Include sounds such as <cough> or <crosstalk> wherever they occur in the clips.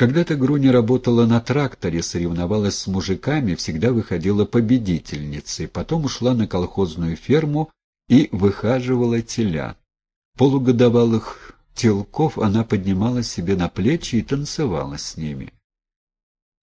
Когда-то Груня работала на тракторе, соревновалась с мужиками, всегда выходила победительницей, потом ушла на колхозную ферму и выхаживала теля. Полугодовалых телков она поднимала себе на плечи и танцевала с ними.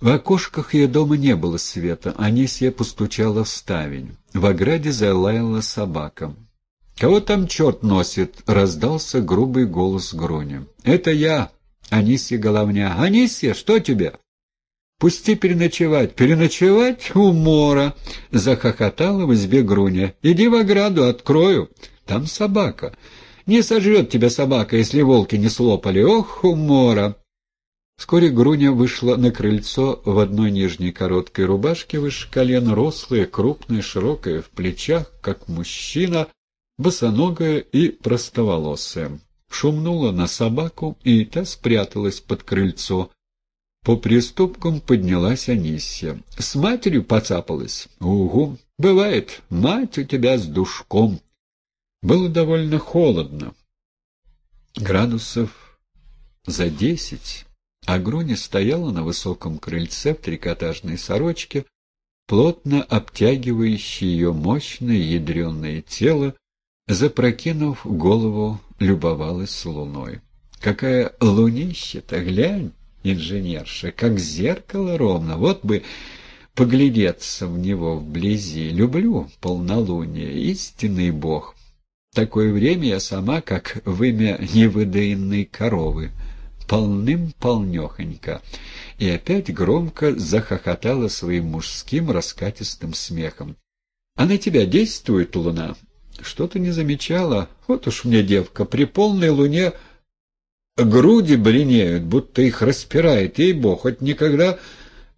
В окошках ее дома не было света, Анисия постучала в ставень. В ограде залаяла собака. «Кого там черт носит?» — раздался грубый голос Груни. «Это я, Анисия Головня. Анисия, что тебе?» «Пусти переночевать». «Переночевать? Умора!» — захохотала в избе Груня. «Иди в ограду, открою. Там собака. Не сожрет тебя собака, если волки не слопали. Ох, умора!» Вскоре Груня вышла на крыльцо в одной нижней короткой рубашке выше колен, рослая, крупная, широкая в плечах, как мужчина, босоногая и простоволосая. Шумнула на собаку, и та спряталась под крыльцо. По приступкам поднялась Анисия. С матерью поцапалась? Угу, бывает, мать у тебя с душком. Было довольно холодно. Градусов за десять. А Груня стояла на высоком крыльце в трикотажной сорочке, плотно обтягивающей ее мощное ядреное тело, запрокинув голову, любовалась луной. «Какая лунища-то, глянь, инженерша, как зеркало ровно, вот бы поглядеться в него вблизи. Люблю полнолуние, истинный бог. Такое время я сама, как вымя невыдаенной коровы» полным-полнехонько, и опять громко захохотала своим мужским раскатистым смехом. — А на тебя действует луна? — Что-то не замечала. Вот уж мне, девка, при полной луне груди блинеют, будто их распирает, ей-бог, хоть никогда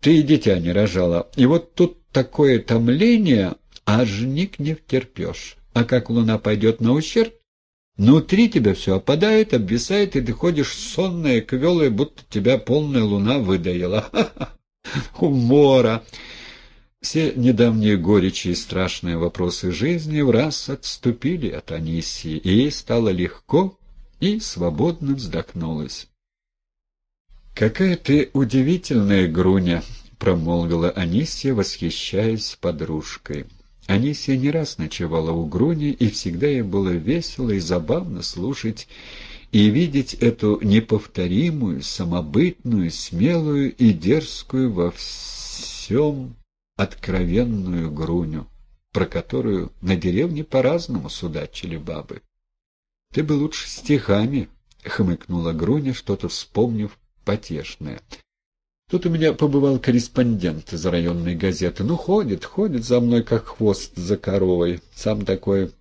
ты и дитя не рожала. И вот тут такое томление, аж ник не втерпешь. А как луна пойдет на ущерб, Внутри тебя все опадает, обвисает, и ты ходишь сонная, квелая, будто тебя полная луна выдаила. <laughs> Ха-ха! Умора! Все недавние горечи и страшные вопросы жизни в раз отступили от Анисии, и ей стало легко и свободно вздохнулась. «Какая ты удивительная, Груня!» — промолвила Анисия, восхищаясь подружкой. Анисия не раз ночевала у Груни, и всегда ей было весело и забавно слушать и видеть эту неповторимую, самобытную, смелую и дерзкую во всем откровенную Груню, про которую на деревне по-разному судачили бабы. — Ты бы лучше стихами, — хмыкнула Груня, что-то вспомнив потешное. Тут у меня побывал корреспондент из районной газеты. Ну, ходит, ходит за мной, как хвост за коровой. Сам такой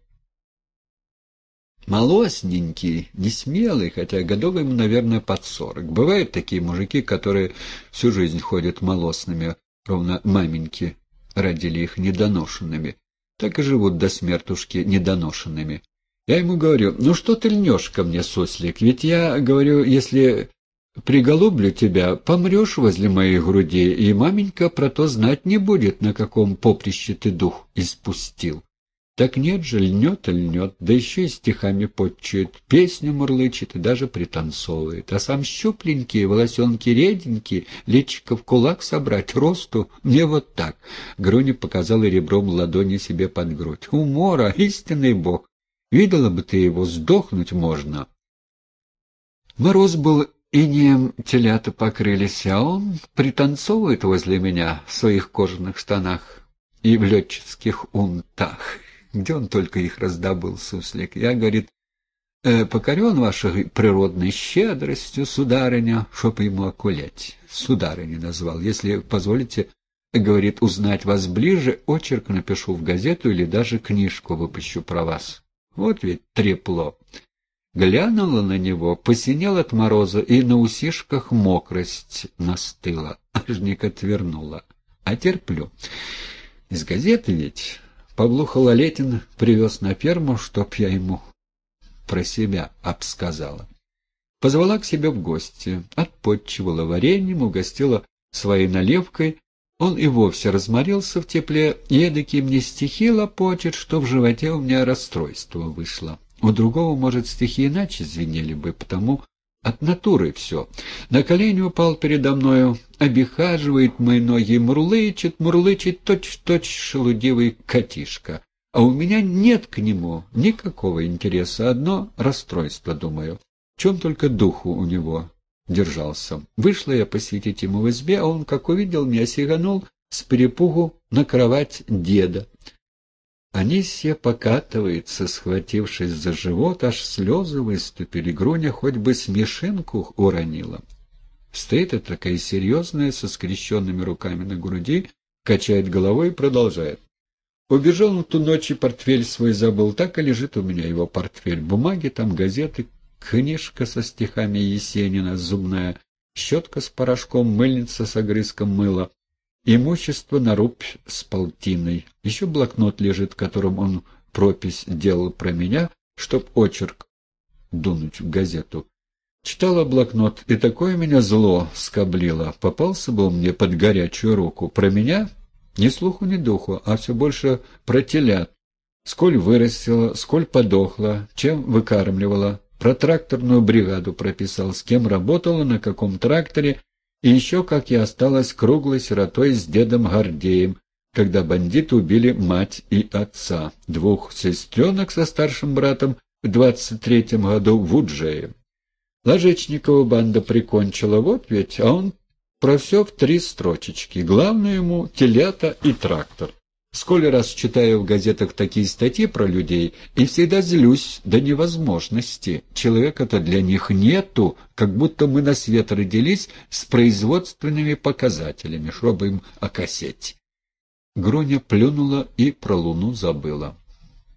молосненький, несмелый, хотя годов ему, наверное, под сорок. Бывают такие мужики, которые всю жизнь ходят молосными, ровно маменьки родили их недоношенными. Так и живут до смертушки недоношенными. Я ему говорю, ну что ты льнешь ко мне, сослик, ведь я, говорю, если Приголублю тебя, помрешь возле моей груди, и маменька про то знать не будет, на каком поприще ты дух испустил. Так нет же, льнет и льнет, да еще и стихами подчует, песню мурлычет и даже пританцовывает. А сам щупленький, волосенки реденькие, личико в кулак собрать, росту мне вот так. Груня показала ребром ладони себе под грудь. Умора, истинный бог. Видела бы ты его, сдохнуть можно. Мороз был Инеем телята покрылись, а он пританцовывает возле меня в своих кожаных штанах и в летческих унтах. Где он только их раздобыл, суслик? Я, говорит, э, покорен вашей природной щедростью, сударыня, чтоб ему окулять. Сударыня назвал. Если позволите, говорит, узнать вас ближе, очерк напишу в газету или даже книжку выпущу про вас. Вот ведь трепло. Глянула на него, посинел от мороза, и на усишках мокрость настыла. Ажник отвернула. А терплю. Из газеты ведь Павлуха Лалетин привез на ферму, чтоб я ему про себя обсказала. Позвала к себе в гости, отпотчевала вареньем, угостила своей наливкой. Он и вовсе разморился в тепле, и мне стихи лопочет, что в животе у меня расстройство вышло. У другого, может, стихи иначе звенели бы, потому От натуры все. На колени упал передо мною, обихаживает мои ноги, мурлычет, мурлычет точь-точь шелудивый котишка. А у меня нет к нему никакого интереса, одно расстройство, думаю. В чем только духу у него держался. Вышла я посетить ему в избе, а он, как увидел меня, сиганул с перепугу на кровать деда. Анисья покатывается, схватившись за живот, аж слезы выступили, Груня хоть бы смешинку уронила. Стоит и такая серьезная, со скрещенными руками на груди, качает головой и продолжает. Убежал он ту ночь и портфель свой забыл, так и лежит у меня его портфель. Бумаги там, газеты, книжка со стихами Есенина, зубная, щетка с порошком, мыльница с огрызком мыла. Имущество на рубь с полтиной. Еще блокнот лежит, которым он пропись делал про меня, чтоб очерк дунуть в газету. Читала блокнот, и такое меня зло скоблило. Попался был мне под горячую руку. Про меня ни слуху, ни духу, а все больше про телят. Сколь вырастила, сколь подохла, чем выкармливала. Про тракторную бригаду прописал, с кем работала, на каком тракторе и еще, как я осталась круглой сиротой с дедом Гордеем, когда бандиты убили мать и отца, двух сестренок со старшим братом в двадцать третьем году в Уджее. Ложечникова банда прикончила, вот ведь, а он про все в три строчечки. Главное ему — телята и трактор. Сколь раз читаю в газетах такие статьи про людей, и всегда злюсь до невозможности. Человека-то для них нету, как будто мы на свет родились с производственными показателями, чтобы им окосеть. Груня плюнула и про луну забыла.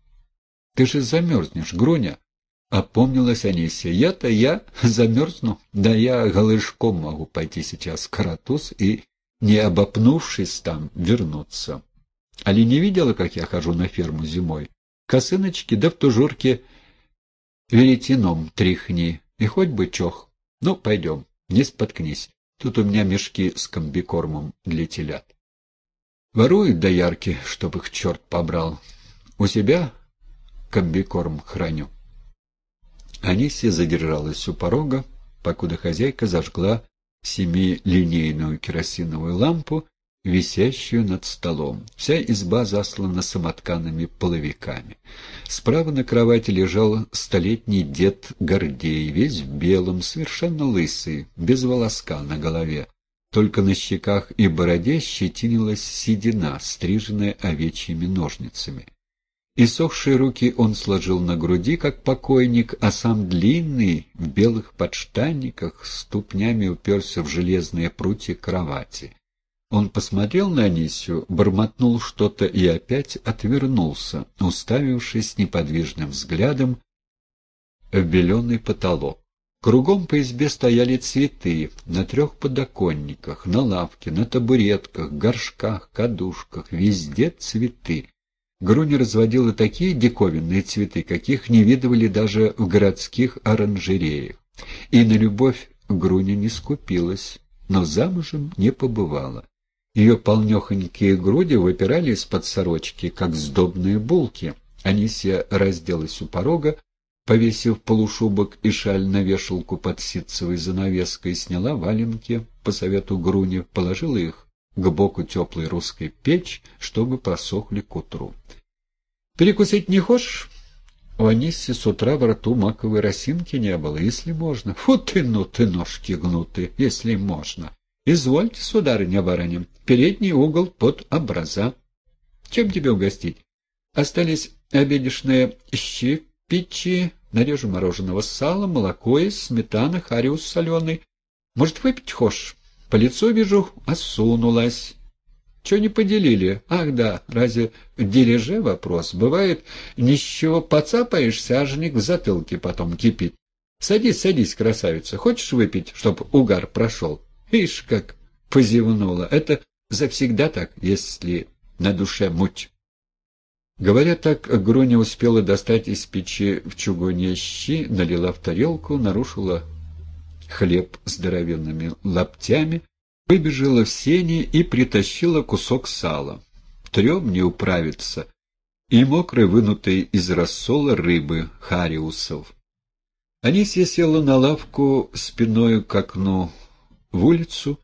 — Ты же замерзнешь, Груня! — опомнилась Анисия. — Я-то я замерзну. Да я голышком могу пойти сейчас в Каратуз и, не обопнувшись там, вернуться. Али не видела, как я хожу на ферму зимой? Косыночки, да в тужурке веретеном тряхни, и хоть бы чох. Ну, пойдем, не споткнись. Тут у меня мешки с комбикормом для телят. Воруют доярки, чтоб их черт побрал. У себя комбикорм храню. Анисия задержалась у порога, покуда хозяйка зажгла семилинейную керосиновую лампу висящую над столом. Вся изба заслана самотканными половиками. Справа на кровати лежал столетний дед Гордей, весь в белом, совершенно лысый, без волоска на голове. Только на щеках и бороде щетинилась седина, стриженная овечьими ножницами. Иссохшие руки он сложил на груди, как покойник, а сам длинный, в белых подштанниках, ступнями уперся в железные прутья кровати. Он посмотрел на Анисию, бормотнул что-то и опять отвернулся, уставившись неподвижным взглядом в беленый потолок. Кругом по избе стояли цветы, на трех подоконниках, на лавке, на табуретках, горшках, кадушках, везде цветы. Груня разводила такие диковинные цветы, каких не видывали даже в городских оранжереях. И на любовь Груня не скупилась, но замужем не побывала. Ее полнехонькие груди выпирали из-под сорочки, как сдобные булки. Анисия разделась у порога, повесив полушубок и шаль на вешалку под ситцевой занавеской, сняла валенки по совету Груни, положила их к боку теплой русской печь, чтобы просохли к утру. «Перекусить не хочешь?» У Анисси с утра в рту маковой росинки не было, если можно. Фу ты, ну ты, ножки гнуты, если можно. Извольте, сударыня-барыня, передний угол под образа. Чем тебе угостить? Остались обедешные щепичи, нарежу мороженого сала, молоко из, сметана, хариус соленый. Может, выпить хочешь? По лицу, вижу, осунулась. Чего не поделили? Ах да, разве в дириже вопрос? Бывает, ни с чего поцапаешься, ажник в затылке потом кипит. Садись, садись, красавица. Хочешь выпить, чтоб угар прошел? Ишь, как позевнула. Это завсегда так, если на душе муть. Говоря так, Груня успела достать из печи в чугуне щи, налила в тарелку, нарушила хлеб здоровенными лаптями, выбежала в сени и притащила кусок сала. Трем не управиться. И мокрой, вынутой из рассола рыбы, хариусов. Анисья села на лавку спиною к окну в улицу,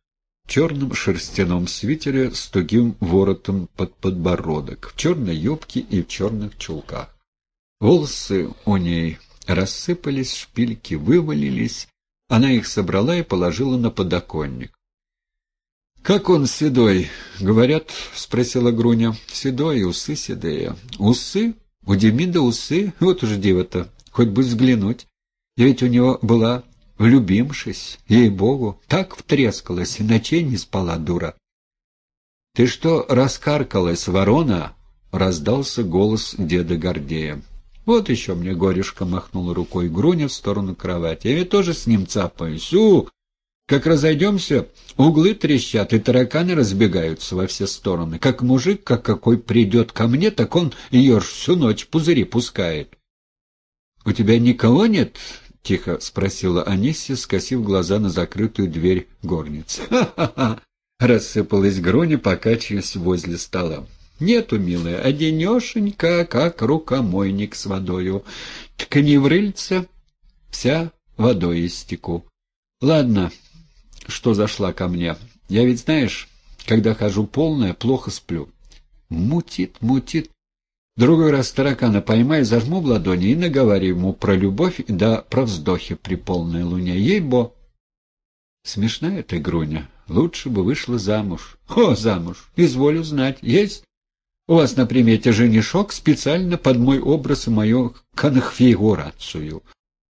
в черном шерстяном свитере с тугим воротом под подбородок, в черной юбке и в черных чулках. Волосы у ней рассыпались, шпильки вывалились, она их собрала и положила на подоконник. — Как он седой? — говорят, — спросила Груня. — Седой, усы седые. — Усы? У Демида усы? Вот уж диво-то, хоть бы взглянуть. И ведь у него была влюбимшись, ей-богу, так втрескалась, и ночей не спала дура. — Ты что раскаркалась, ворона? — раздался голос деда Гордея. — Вот еще мне горюшка махнула рукой Груня в сторону кровати. Я ведь тоже с ним цапаюсь. У! Как разойдемся, углы трещат, и тараканы разбегаются во все стороны. Как мужик, как какой придет ко мне, так он ее всю ночь пузыри пускает. — У тебя никого нет? — тихо спросила Анисия, скосив глаза на закрытую дверь горницы. «Ха-ха-ха!» <laughs> — рассыпалась Груня, покачиваясь возле стола. «Нету, милая, одинешенька, как рукомойник с водою. Ткни в рыльце, вся водой истеку. Ладно, что зашла ко мне. Я ведь, знаешь, когда хожу полная, плохо сплю. Мутит, мутит. Другой раз таракана поймай, зажму в ладони и наговариваю ему про любовь да про вздохи при полной луне. Ей-бо! Смешная ты, Груня. Лучше бы вышла замуж. О, замуж! Изволю знать. Есть? У вас на примете женишок специально под мой образ и мою конфигурацию.